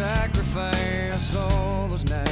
sacrifice all those nights.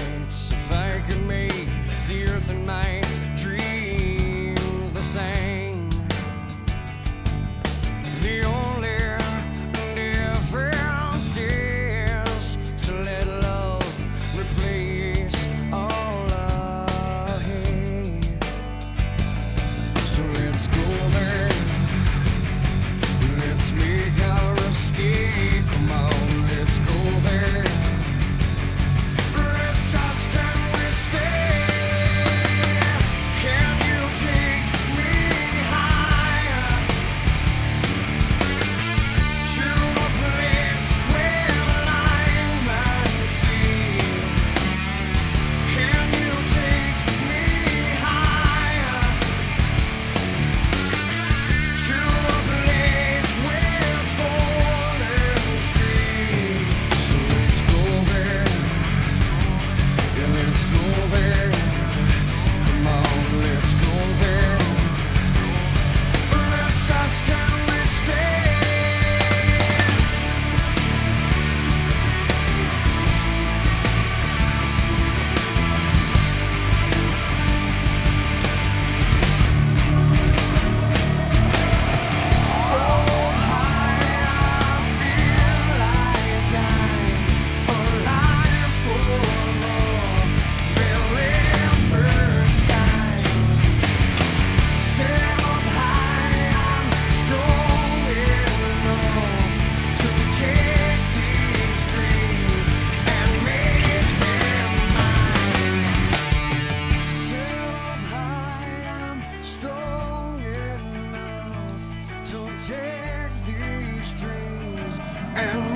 take these dreams and